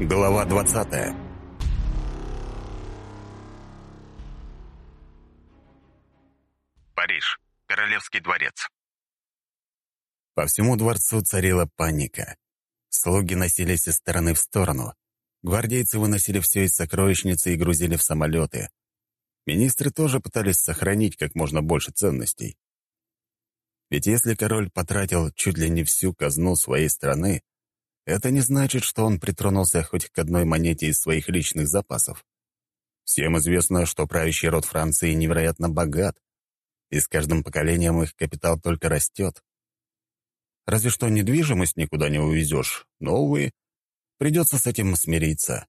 Глава 20 Париж. Королевский дворец. По всему дворцу царила паника. Слуги носились из стороны в сторону. Гвардейцы выносили все из сокровищницы и грузили в самолеты. Министры тоже пытались сохранить как можно больше ценностей. Ведь если король потратил чуть ли не всю казну своей страны, это не значит, что он притронулся хоть к одной монете из своих личных запасов. Всем известно, что правящий род Франции невероятно богат, и с каждым поколением их капитал только растет. Разве что недвижимость никуда не увезешь, но, увы, придется с этим смириться.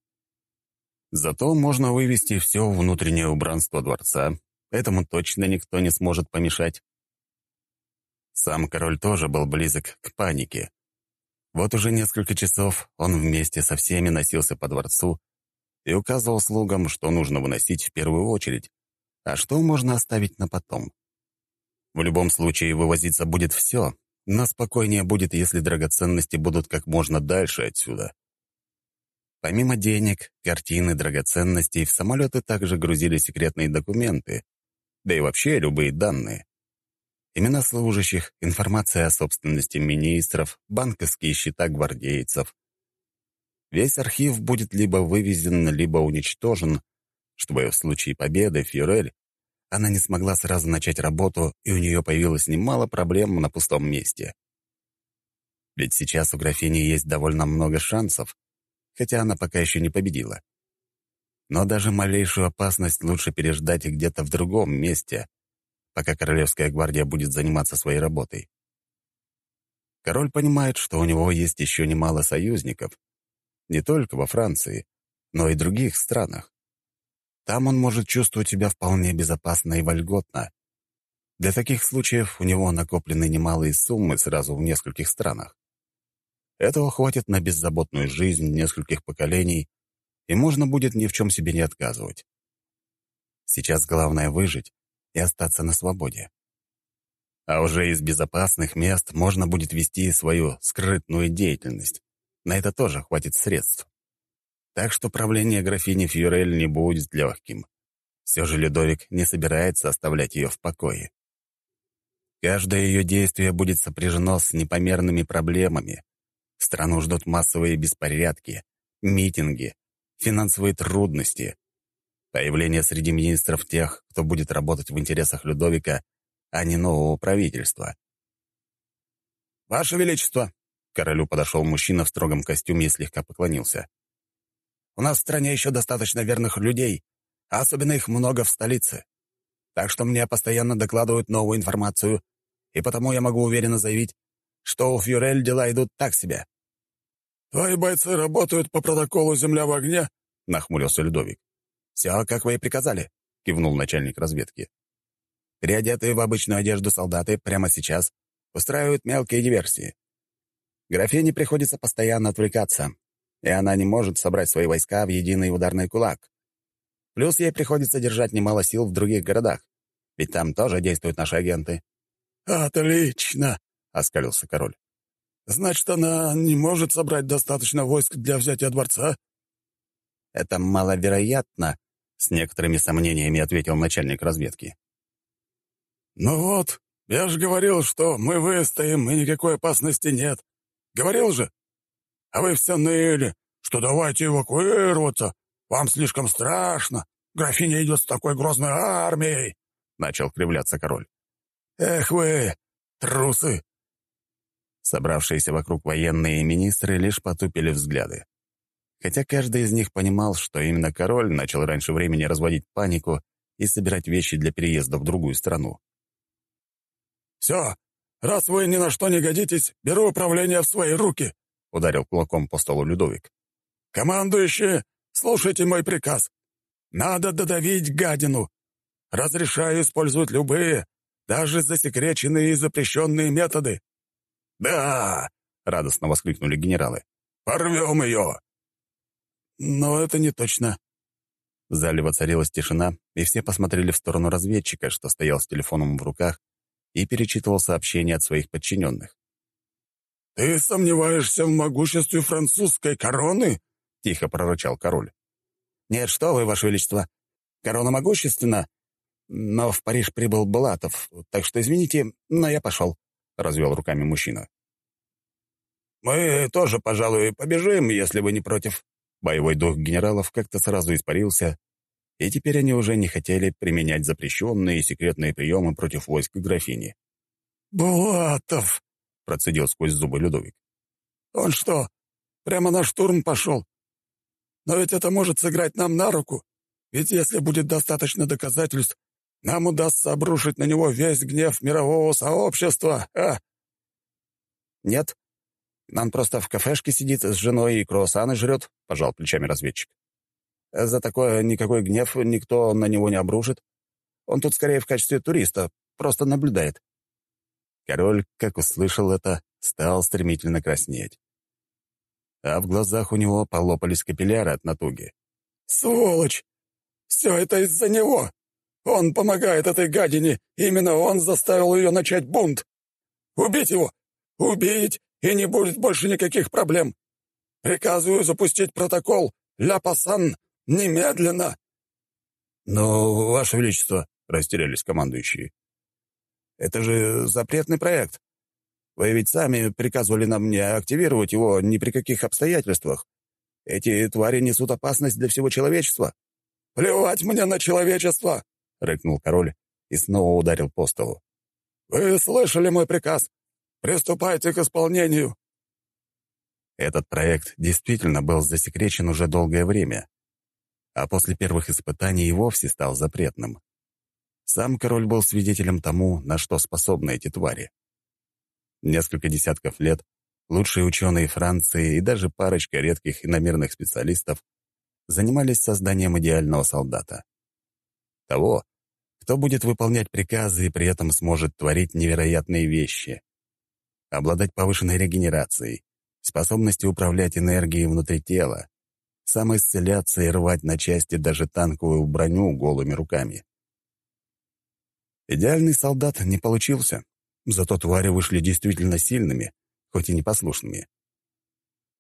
Зато можно вывести все внутреннее убранство дворца, этому точно никто не сможет помешать. Сам король тоже был близок к панике. Вот уже несколько часов он вместе со всеми носился по дворцу и указывал слугам, что нужно выносить в первую очередь, а что можно оставить на потом. В любом случае вывозиться будет все, но спокойнее будет, если драгоценности будут как можно дальше отсюда. Помимо денег, картины, драгоценностей, в самолеты также грузили секретные документы, да и вообще любые данные имена служащих, информация о собственности министров, банковские счета гвардейцев. Весь архив будет либо вывезен, либо уничтожен, чтобы в случае победы Фьюрель она не смогла сразу начать работу, и у нее появилось немало проблем на пустом месте. Ведь сейчас у графини есть довольно много шансов, хотя она пока еще не победила. Но даже малейшую опасность лучше переждать где-то в другом месте, пока Королевская гвардия будет заниматься своей работой. Король понимает, что у него есть еще немало союзников, не только во Франции, но и других странах. Там он может чувствовать себя вполне безопасно и вольготно. Для таких случаев у него накоплены немалые суммы сразу в нескольких странах. Этого хватит на беззаботную жизнь нескольких поколений, и можно будет ни в чем себе не отказывать. Сейчас главное выжить и остаться на свободе. А уже из безопасных мест можно будет вести свою скрытную деятельность. На это тоже хватит средств. Так что правление графини Фьюрель не будет легким. Все же Людовик не собирается оставлять ее в покое. Каждое ее действие будет сопряжено с непомерными проблемами. Страну ждут массовые беспорядки, митинги, финансовые трудности, Появление среди министров тех, кто будет работать в интересах Людовика, а не нового правительства. «Ваше Величество!» — королю подошел мужчина в строгом костюме и слегка поклонился. «У нас в стране еще достаточно верных людей, а особенно их много в столице. Так что мне постоянно докладывают новую информацию, и потому я могу уверенно заявить, что у Фьюрель дела идут так себе». «Твои бойцы работают по протоколу «Земля в огне»?» — нахмурился Людовик. «Все, как вы и приказали», — кивнул начальник разведки. Переодетые в обычную одежду солдаты прямо сейчас устраивают мелкие диверсии. Графине приходится постоянно отвлекаться, и она не может собрать свои войска в единый ударный кулак. Плюс ей приходится держать немало сил в других городах, ведь там тоже действуют наши агенты. «Отлично!» — оскалился король. «Значит, она не может собрать достаточно войск для взятия дворца?» «Это маловероятно», с некоторыми сомнениями ответил начальник разведки. «Ну вот, я же говорил, что мы выстоим, и никакой опасности нет. Говорил же. А вы все ныли, что давайте эвакуироваться. Вам слишком страшно. Графиня идет с такой грозной армией!» Начал кривляться король. «Эх вы, трусы!» Собравшиеся вокруг военные министры лишь потупили взгляды хотя каждый из них понимал, что именно король начал раньше времени разводить панику и собирать вещи для переезда в другую страну. «Все, раз вы ни на что не годитесь, беру управление в свои руки», — ударил кулаком по столу Людовик. «Командующие, слушайте мой приказ. Надо додавить гадину. Разрешаю использовать любые, даже засекреченные и запрещенные методы». «Да!» — радостно воскликнули генералы. «Порвем ее! Но это не точно. В зале воцарилась тишина, и все посмотрели в сторону разведчика, что стоял с телефоном в руках и перечитывал сообщения от своих подчиненных. «Ты сомневаешься в могуществе французской короны?» — тихо прорычал король. «Нет, что вы, ваше величество. Корона могущественна, но в Париж прибыл Булатов, так что извините, но я пошел», — развел руками мужчина. «Мы тоже, пожалуй, побежим, если вы не против». Боевой дух генералов как-то сразу испарился, и теперь они уже не хотели применять запрещенные и секретные приемы против войск графини. «Булатов!» — процедил сквозь зубы Людовик. «Он что, прямо на штурм пошел? Но ведь это может сыграть нам на руку, ведь если будет достаточно доказательств, нам удастся обрушить на него весь гнев мирового сообщества, а?» «Нет, он просто в кафешке сидит с женой и круассаны жрет», — пожал плечами разведчик. «За такое никакой гнев никто на него не обрушит. Он тут скорее в качестве туриста, просто наблюдает». Король, как услышал это, стал стремительно краснеть. А в глазах у него полопались капилляры от натуги. «Сволочь! Все это из-за него! Он помогает этой гадине, именно он заставил ее начать бунт! Убить его! Убить и не будет больше никаких проблем. Приказываю запустить протокол «Ля Пассан» немедленно!» «Но, Ваше Величество», — растерялись командующие, — «это же запретный проект. Вы ведь сами приказывали нам не активировать его ни при каких обстоятельствах. Эти твари несут опасность для всего человечества». «Плевать мне на человечество!» — рыкнул король и снова ударил по столу. «Вы слышали мой приказ? Приступайте к исполнению!» Этот проект действительно был засекречен уже долгое время, а после первых испытаний и вовсе стал запретным. Сам король был свидетелем тому, на что способны эти твари. Несколько десятков лет лучшие ученые Франции и даже парочка редких иномерных специалистов занимались созданием идеального солдата. Того, кто будет выполнять приказы и при этом сможет творить невероятные вещи обладать повышенной регенерацией, способностью управлять энергией внутри тела, самоисцеляться и рвать на части даже танковую броню голыми руками. Идеальный солдат не получился, зато твари вышли действительно сильными, хоть и непослушными.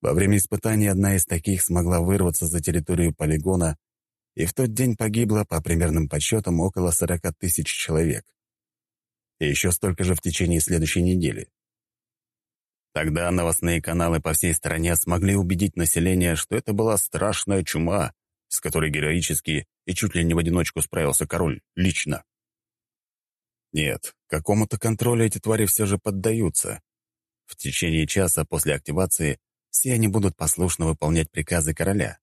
Во время испытаний одна из таких смогла вырваться за территорию полигона, и в тот день погибло, по примерным подсчетам, около 40 тысяч человек. И еще столько же в течение следующей недели. Тогда новостные каналы по всей стране смогли убедить население, что это была страшная чума, с которой героически и чуть ли не в одиночку справился король лично. Нет, какому-то контролю эти твари все же поддаются. В течение часа после активации все они будут послушно выполнять приказы короля.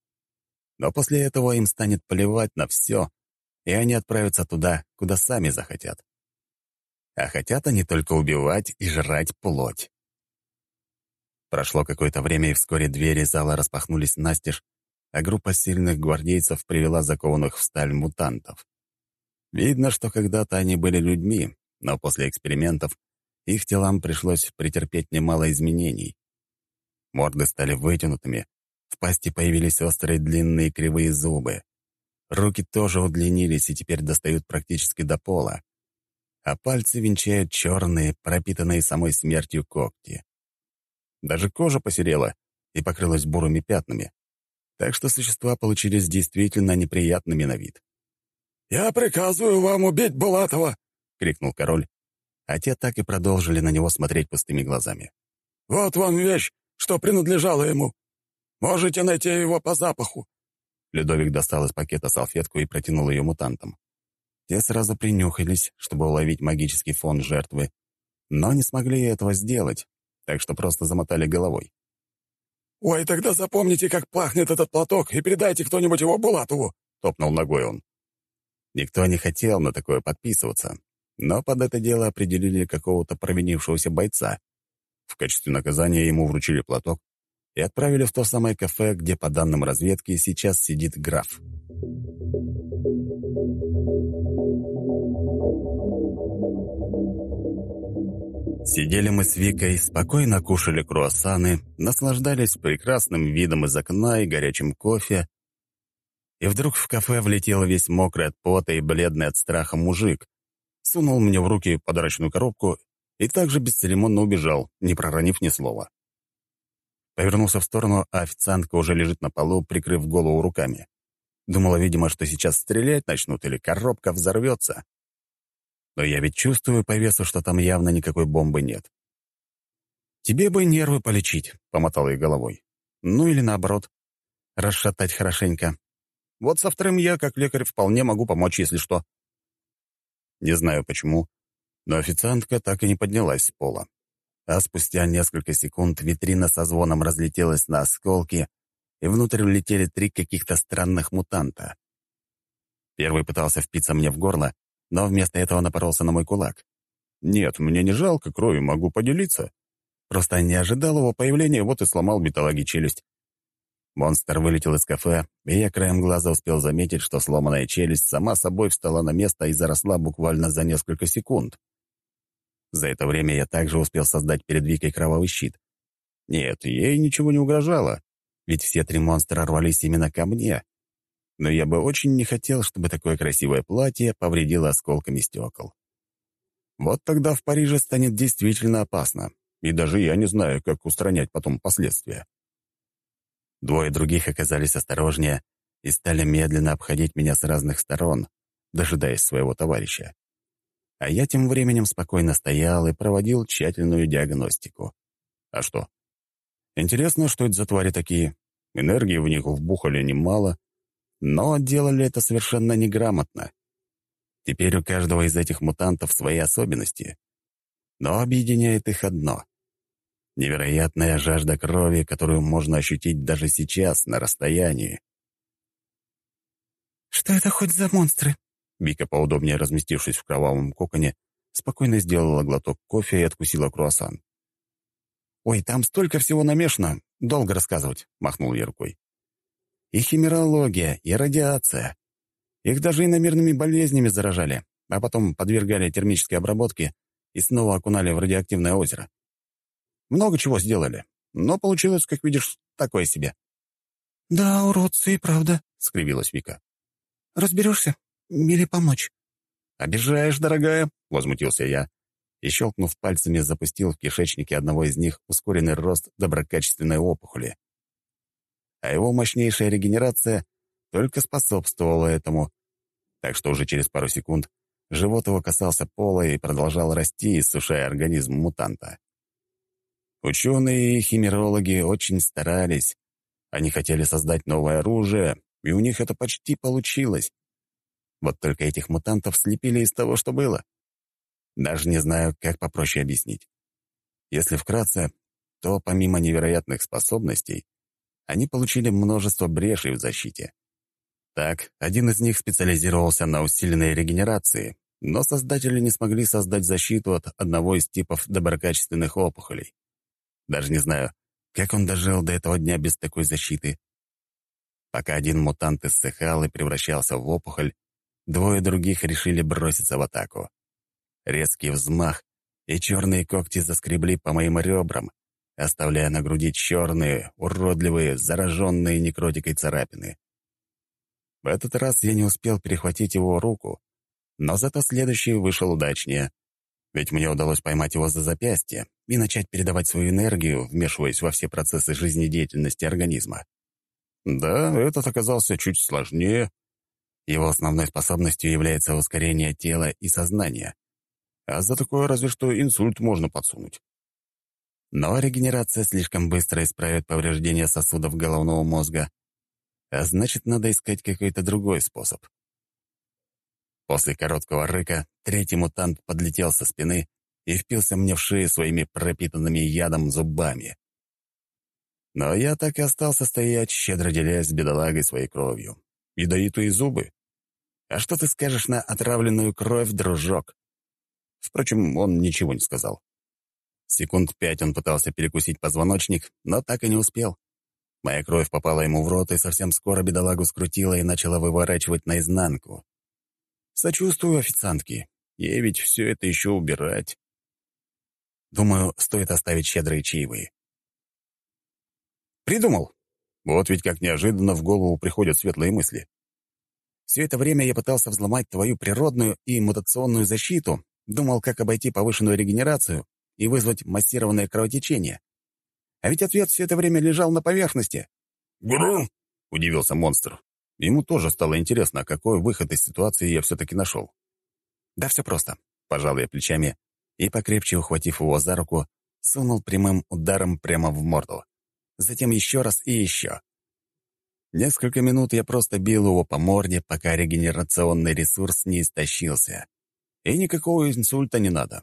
Но после этого им станет плевать на все, и они отправятся туда, куда сами захотят. А хотят они только убивать и жрать плоть. Прошло какое-то время, и вскоре двери зала распахнулись настежь, а группа сильных гвардейцев привела закованных в сталь мутантов. Видно, что когда-то они были людьми, но после экспериментов их телам пришлось претерпеть немало изменений. Морды стали вытянутыми, в пасти появились острые длинные кривые зубы. Руки тоже удлинились и теперь достают практически до пола, а пальцы венчают черные, пропитанные самой смертью когти. Даже кожа посерела и покрылась бурыми пятнами. Так что существа получились действительно неприятными на вид. «Я приказываю вам убить Булатова!» — крикнул король. А те так и продолжили на него смотреть пустыми глазами. «Вот вам вещь, что принадлежала ему. Можете найти его по запаху». Людовик достал из пакета салфетку и протянул ее мутантам. Те сразу принюхались, чтобы уловить магический фон жертвы, но не смогли этого сделать, так что просто замотали головой. «Ой, тогда запомните, как пахнет этот платок, и передайте кто-нибудь его Булатову!» — топнул ногой он. Никто не хотел на такое подписываться, но под это дело определили какого-то провинившегося бойца. В качестве наказания ему вручили платок и отправили в то самое кафе, где, по данным разведки, сейчас сидит граф. Сидели мы с Викой, спокойно кушали круассаны, наслаждались прекрасным видом из окна и горячим кофе. И вдруг в кафе влетел весь мокрый от пота и бледный от страха мужик, сунул мне в руки подарочную коробку и также бесцеремонно убежал, не проронив ни слова. Повернулся в сторону, а официантка уже лежит на полу, прикрыв голову руками. Думала, видимо, что сейчас стрелять начнут или коробка взорвется. Но я ведь чувствую по весу, что там явно никакой бомбы нет. «Тебе бы нервы полечить», — помотала ей головой. «Ну или наоборот, расшатать хорошенько. Вот со вторым я, как лекарь, вполне могу помочь, если что». Не знаю почему, но официантка так и не поднялась с пола. А спустя несколько секунд витрина со звоном разлетелась на осколки, и внутрь влетели три каких-то странных мутанта. Первый пытался впиться мне в горло, но вместо этого напоролся на мой кулак. Нет, мне не жалко крови, могу поделиться. Просто не ожидал его появления, вот и сломал битологи челюсть. Монстр вылетел из кафе, и я краем глаза успел заметить, что сломанная челюсть сама собой встала на место и заросла буквально за несколько секунд. За это время я также успел создать перед Викой кровавый щит. Нет, ей ничего не угрожало, ведь все три монстра рвались именно ко мне. Но я бы очень не хотел, чтобы такое красивое платье повредило осколками стекол. Вот тогда в Париже станет действительно опасно, и даже я не знаю, как устранять потом последствия. Двое других оказались осторожнее и стали медленно обходить меня с разных сторон, дожидаясь своего товарища. А я тем временем спокойно стоял и проводил тщательную диагностику. А что? Интересно, что это за твари такие. Энергии в них вбухали немало, но делали это совершенно неграмотно. Теперь у каждого из этих мутантов свои особенности. Но объединяет их одно — невероятная жажда крови, которую можно ощутить даже сейчас, на расстоянии. «Что это хоть за монстры?» Вика, поудобнее разместившись в кровавом коконе, спокойно сделала глоток кофе и откусила круассан. «Ой, там столько всего намешано, долго рассказывать», — махнул я рукой. «И химерология, и радиация. Их даже иномерными болезнями заражали, а потом подвергали термической обработке и снова окунали в радиоактивное озеро. Много чего сделали, но получилось, как видишь, такое себе». «Да, уродцы и правда», — скривилась Вика. «Разберешься? Или помочь?» «Обижаешь, дорогая», — возмутился я, и, щелкнув пальцами, запустил в кишечнике одного из них ускоренный рост доброкачественной опухоли. А его мощнейшая регенерация только способствовала этому, так что уже через пару секунд живот его касался пола и продолжал расти, иссушая организм мутанта. Ученые и химерологи очень старались. Они хотели создать новое оружие, и у них это почти получилось. Вот только этих мутантов слепили из того, что было. Даже не знаю, как попроще объяснить. Если вкратце, то помимо невероятных способностей, они получили множество брешей в защите. Так, один из них специализировался на усиленной регенерации, но создатели не смогли создать защиту от одного из типов доброкачественных опухолей. Даже не знаю, как он дожил до этого дня без такой защиты. Пока один мутант иссыхал и превращался в опухоль, Двое других решили броситься в атаку. Резкий взмах, и черные когти заскребли по моим ребрам, оставляя на груди черные, уродливые, зараженные некротикой царапины. В этот раз я не успел перехватить его руку, но зато следующий вышел удачнее, ведь мне удалось поймать его за запястье и начать передавать свою энергию, вмешиваясь во все процессы жизнедеятельности организма. Да, этот оказался чуть сложнее, его основной способностью является ускорение тела и сознания. А за такое разве что инсульт можно подсунуть. Но регенерация слишком быстро исправит повреждения сосудов головного мозга, а значит, надо искать какой-то другой способ. После короткого рыка третий мутант подлетел со спины и впился мне в шею своими пропитанными ядом зубами. Но я так и остался стоять, щедро делясь с бедолагой своей кровью. Ядовитые зубы? А что ты скажешь на отравленную кровь, дружок?» Впрочем, он ничего не сказал. Секунд пять он пытался перекусить позвоночник, но так и не успел. Моя кровь попала ему в рот, и совсем скоро бедолагу скрутила и начала выворачивать наизнанку. Сочувствую официантке. Ей ведь все это еще убирать. Думаю, стоит оставить щедрые чаевые. Придумал. Вот ведь как неожиданно в голову приходят светлые мысли. Все это время я пытался взломать твою природную и мутационную защиту, думал, как обойти повышенную регенерацию и вызвать массированное кровотечение. А ведь ответ все это время лежал на поверхности. «Гру!» — удивился монстр. Ему тоже стало интересно, какой выход из ситуации я все-таки нашел. «Да все просто», — пожал я плечами и, покрепче ухватив его за руку, сунул прямым ударом прямо в морду. Затем еще раз и еще. Несколько минут я просто бил его по морде, пока регенерационный ресурс не истощился. И никакого инсульта не надо.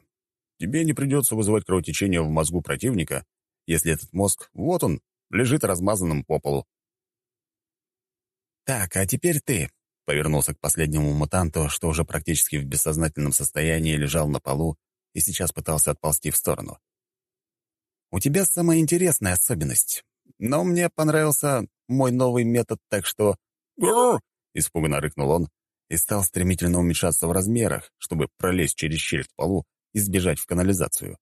Тебе не придется вызывать кровотечение в мозгу противника, если этот мозг, вот он, лежит размазанным по полу. «Так, а теперь ты», — повернулся к последнему мутанту, что уже практически в бессознательном состоянии лежал на полу и сейчас пытался отползти в сторону. «У тебя самая интересная особенность, но мне понравился мой новый метод, так что...» Испуганно рыкнул он и стал стремительно уменьшаться в размерах, чтобы пролезть через щель в полу и сбежать в канализацию.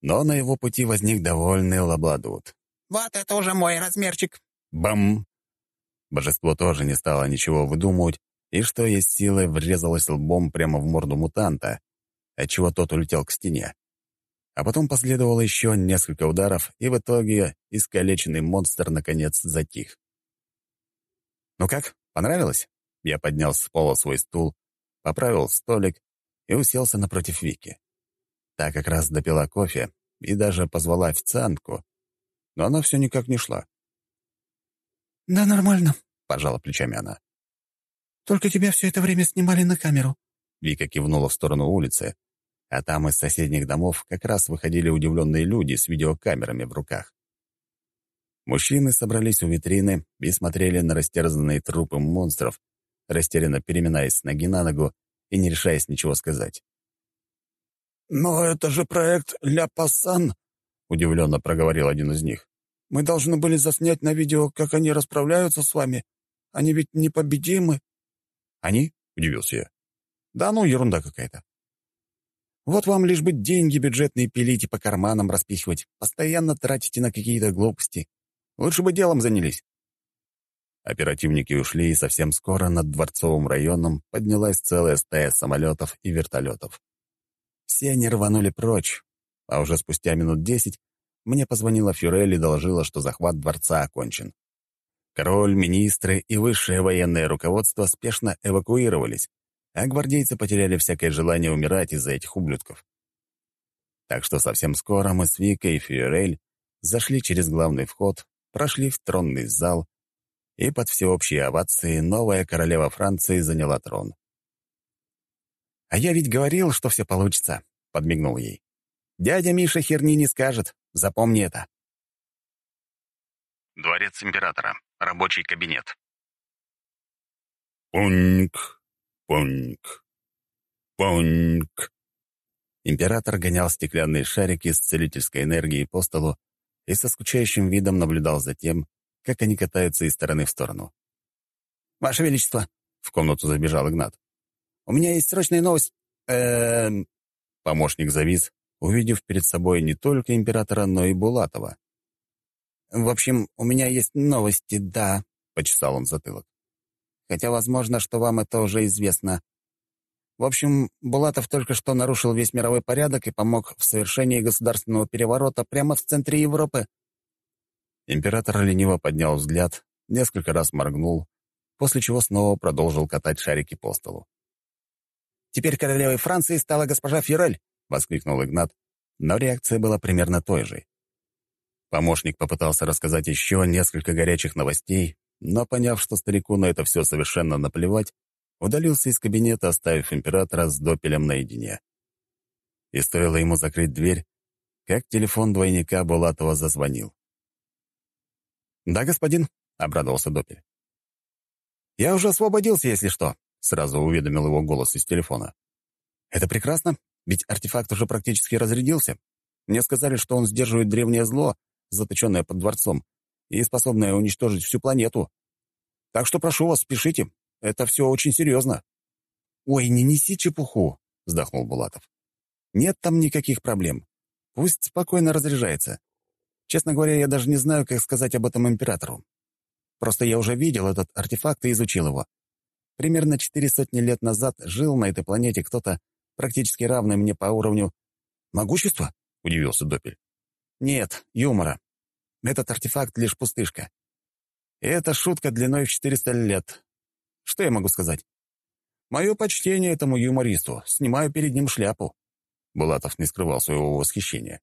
Но на его пути возник довольный лабладут. «Вот это уже мой размерчик!» Бам! Божество тоже не стало ничего выдумывать, и что есть силы врезалось лбом прямо в морду мутанта, отчего тот улетел к стене. А потом последовало еще несколько ударов, и в итоге искалеченный монстр наконец затих. «Ну как, понравилось?» Я поднял с пола свой стул, поправил столик и уселся напротив Вики. Та как раз допила кофе и даже позвала официантку, но она все никак не шла. «Да нормально», — пожала плечами она. «Только тебя все это время снимали на камеру». Вика кивнула в сторону улицы, а там из соседних домов как раз выходили удивленные люди с видеокамерами в руках. Мужчины собрались у витрины и смотрели на растерзанные трупы монстров, растерянно переминаясь с ноги на ногу и не решаясь ничего сказать. «Но это же проект «Ля Пассан», — удивленно проговорил один из них. Мы должны были заснять на видео, как они расправляются с вами. Они ведь непобедимы». «Они?» — удивился я. «Да ну, ерунда какая-то. Вот вам лишь бы деньги бюджетные пилить и по карманам распихивать. Постоянно тратите на какие-то глупости. Лучше бы делом занялись». Оперативники ушли, и совсем скоро над Дворцовым районом поднялась целая стая самолетов и вертолетов. Все они рванули прочь, а уже спустя минут десять мне позвонила Фюрель и доложила, что захват дворца окончен. Король, министры и высшее военное руководство спешно эвакуировались, а гвардейцы потеряли всякое желание умирать из-за этих ублюдков. Так что совсем скоро мы с Викой и Фюрель зашли через главный вход, прошли в тронный зал, и под всеобщие овации новая королева Франции заняла трон. «А я ведь говорил, что все получится», — подмигнул ей. «Дядя Миша херни не скажет, Запомни это. Дворец императора. Рабочий кабинет. Пуньк, пуньк, пуньк. Император гонял стеклянные шарики с целительской энергией по столу и со скучающим видом наблюдал за тем, как они катаются из стороны в сторону. «Ваше Величество!» — в комнату забежал Игнат. «У меня есть срочная новость. Эм...» Помощник завис, увидев перед собой не только императора, но и Булатова. «В общем, у меня есть новости, да», — почесал он затылок. «Хотя, возможно, что вам это уже известно. В общем, Булатов только что нарушил весь мировой порядок и помог в совершении государственного переворота прямо в центре Европы». Император лениво поднял взгляд, несколько раз моргнул, после чего снова продолжил катать шарики по столу. «Теперь королевой Франции стала госпожа Фюрель», — воскликнул Игнат, но реакция была примерно той же. Помощник попытался рассказать еще несколько горячих новостей, но, поняв, что старику на это все совершенно наплевать, удалился из кабинета, оставив императора с допелем наедине. И стоило ему закрыть дверь, как телефон двойника Булатова зазвонил. «Да, господин», — обрадовался Допель. «Я уже освободился, если что», — сразу уведомил его голос из телефона. «Это прекрасно. Ведь артефакт уже практически разрядился. Мне сказали, что он сдерживает древнее зло, заточенное под дворцом, и способное уничтожить всю планету. Так что прошу вас, спешите. Это все очень серьезно. «Ой, не неси чепуху», — вздохнул Булатов. «Нет там никаких проблем. Пусть спокойно разряжается. Честно говоря, я даже не знаю, как сказать об этом императору. Просто я уже видел этот артефакт и изучил его. Примерно четыре сотни лет назад жил на этой планете кто-то, практически равный мне по уровню... «Могущества?» — удивился Допель. Нет, юмора. Этот артефакт — лишь пустышка. Это шутка длиной в 400 лет. Что я могу сказать? Мое почтение этому юмористу. Снимаю перед ним шляпу. Булатов не скрывал своего восхищения.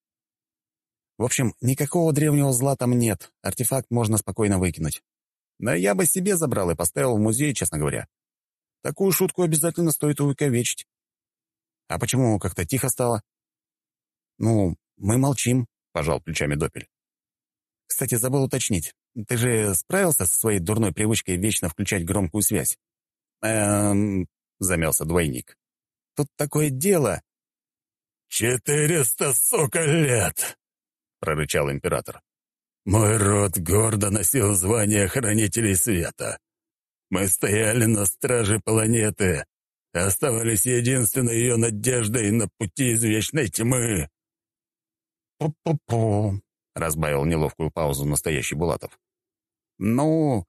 В общем, никакого древнего зла там нет. Артефакт можно спокойно выкинуть. Но я бы себе забрал и поставил в музей, честно говоря. Такую шутку обязательно стоит увековечить. А почему как-то тихо стало? Ну, мы молчим, пожал плечами Допель. Кстати, забыл уточнить. Ты же справился со своей дурной привычкой вечно включать громкую связь? Эм, замялся двойник. Тут такое дело. «Четыреста, сука, лет!» — прорычал император. «Мой род гордо носил звание хранителей света. Мы стояли на страже планеты, оставались единственной ее надеждой на пути из вечной тьмы». «Пу-пу-пу», — разбавил неловкую паузу настоящий Булатов. «Ну,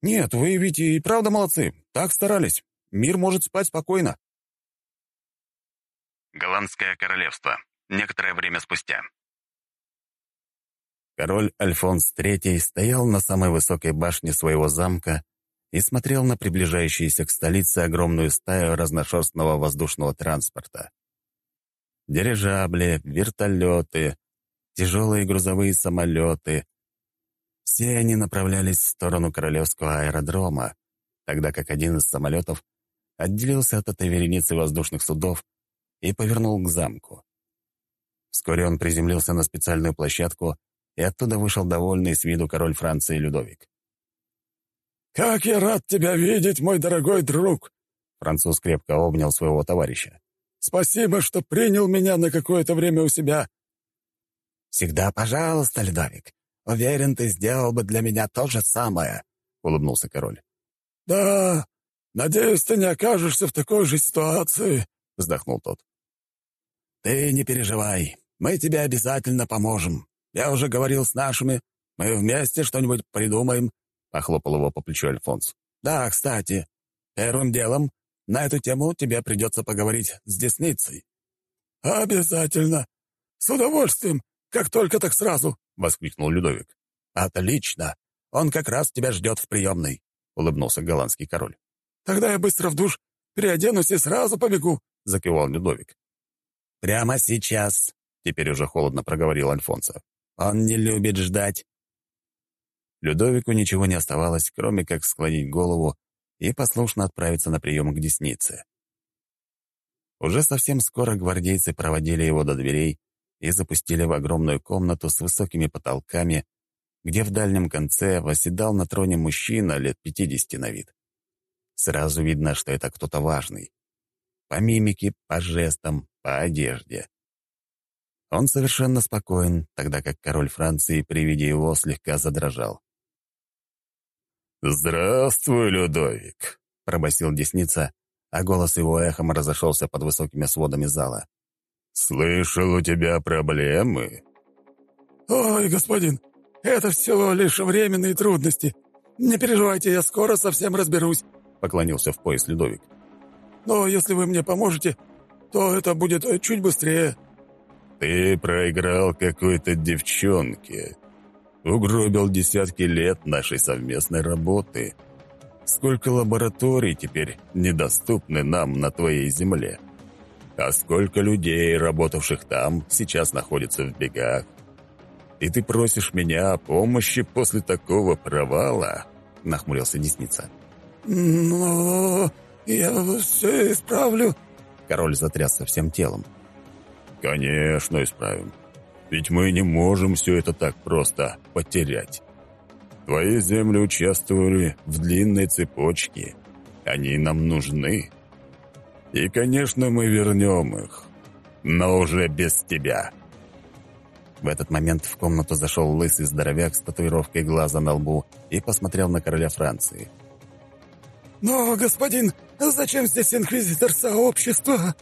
нет, вы ведь и правда молодцы. Так старались. Мир может спать спокойно». Голландское королевство. Некоторое время спустя. Король Альфонс III стоял на самой высокой башне своего замка и смотрел на приближающуюся к столице огромную стаю разношерстного воздушного транспорта. Дирижабли, вертолеты, тяжелые грузовые самолеты. Все они направлялись в сторону Королевского аэродрома, тогда как один из самолетов отделился от этой вереницы воздушных судов и повернул к замку. Вскоре он приземлился на специальную площадку, и оттуда вышел довольный с виду король Франции Людовик. «Как я рад тебя видеть, мой дорогой друг!» Француз крепко обнял своего товарища. «Спасибо, что принял меня на какое-то время у себя». «Всегда пожалуйста, Людовик. Уверен, ты сделал бы для меня то же самое», — улыбнулся король. «Да, надеюсь, ты не окажешься в такой же ситуации», — вздохнул тот. «Ты не переживай, мы тебе обязательно поможем. Я уже говорил с нашими, мы вместе что-нибудь придумаем», — похлопал его по плечу Альфонс. «Да, кстати, первым делом на эту тему тебе придется поговорить с Десницей». «Обязательно. С удовольствием. Как только, так сразу», — воскликнул Людовик. «Отлично. Он как раз тебя ждет в приемной», — улыбнулся голландский король. «Тогда я быстро в душ, переоденусь и сразу побегу», — закивал Людовик. «Прямо сейчас», — теперь уже холодно проговорил Альфонсо. «Он не любит ждать». Людовику ничего не оставалось, кроме как склонить голову и послушно отправиться на прием к деснице. Уже совсем скоро гвардейцы проводили его до дверей и запустили в огромную комнату с высокими потолками, где в дальнем конце восседал на троне мужчина лет пятидесяти на вид. Сразу видно, что это кто-то важный. По мимике, по жестам, по одежде. Он совершенно спокоен, тогда как король Франции при виде его слегка задрожал. «Здравствуй, Людовик!» — пробасил десница, а голос его эхом разошелся под высокими сводами зала. «Слышал, у тебя проблемы?» «Ой, господин, это всего лишь временные трудности. Не переживайте, я скоро совсем разберусь», — поклонился в пояс Людовик. «Но если вы мне поможете, то это будет чуть быстрее». «Ты проиграл какой-то девчонке. Угробил десятки лет нашей совместной работы. Сколько лабораторий теперь недоступны нам на твоей земле? А сколько людей, работавших там, сейчас находятся в бегах? И ты просишь меня о помощи после такого провала?» — нахмурился Десница. «Но я все исправлю», Король затрясся всем телом. «Конечно, исправим. Ведь мы не можем все это так просто потерять. Твои земли участвовали в длинной цепочке. Они нам нужны. И, конечно, мы вернем их. Но уже без тебя». В этот момент в комнату зашел лысый здоровяк с татуировкой глаза на лбу и посмотрел на короля Франции. «Но, господин, зачем здесь инквизитор сообщества?»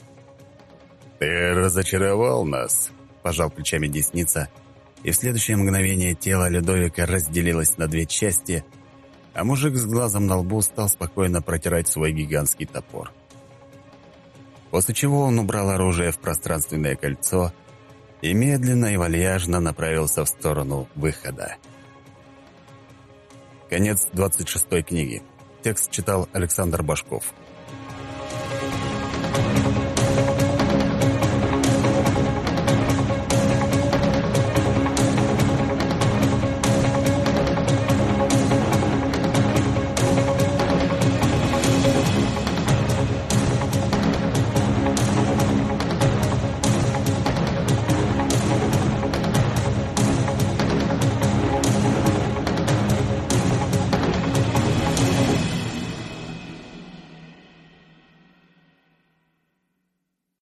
«Ты разочаровал нас», — пожал плечами десница, и в следующее мгновение тело Людовика разделилось на две части, а мужик с глазом на лбу стал спокойно протирать свой гигантский топор. После чего он убрал оружие в пространственное кольцо и медленно и вальяжно направился в сторону выхода. Конец 26 книги. Текст читал Александр Башков.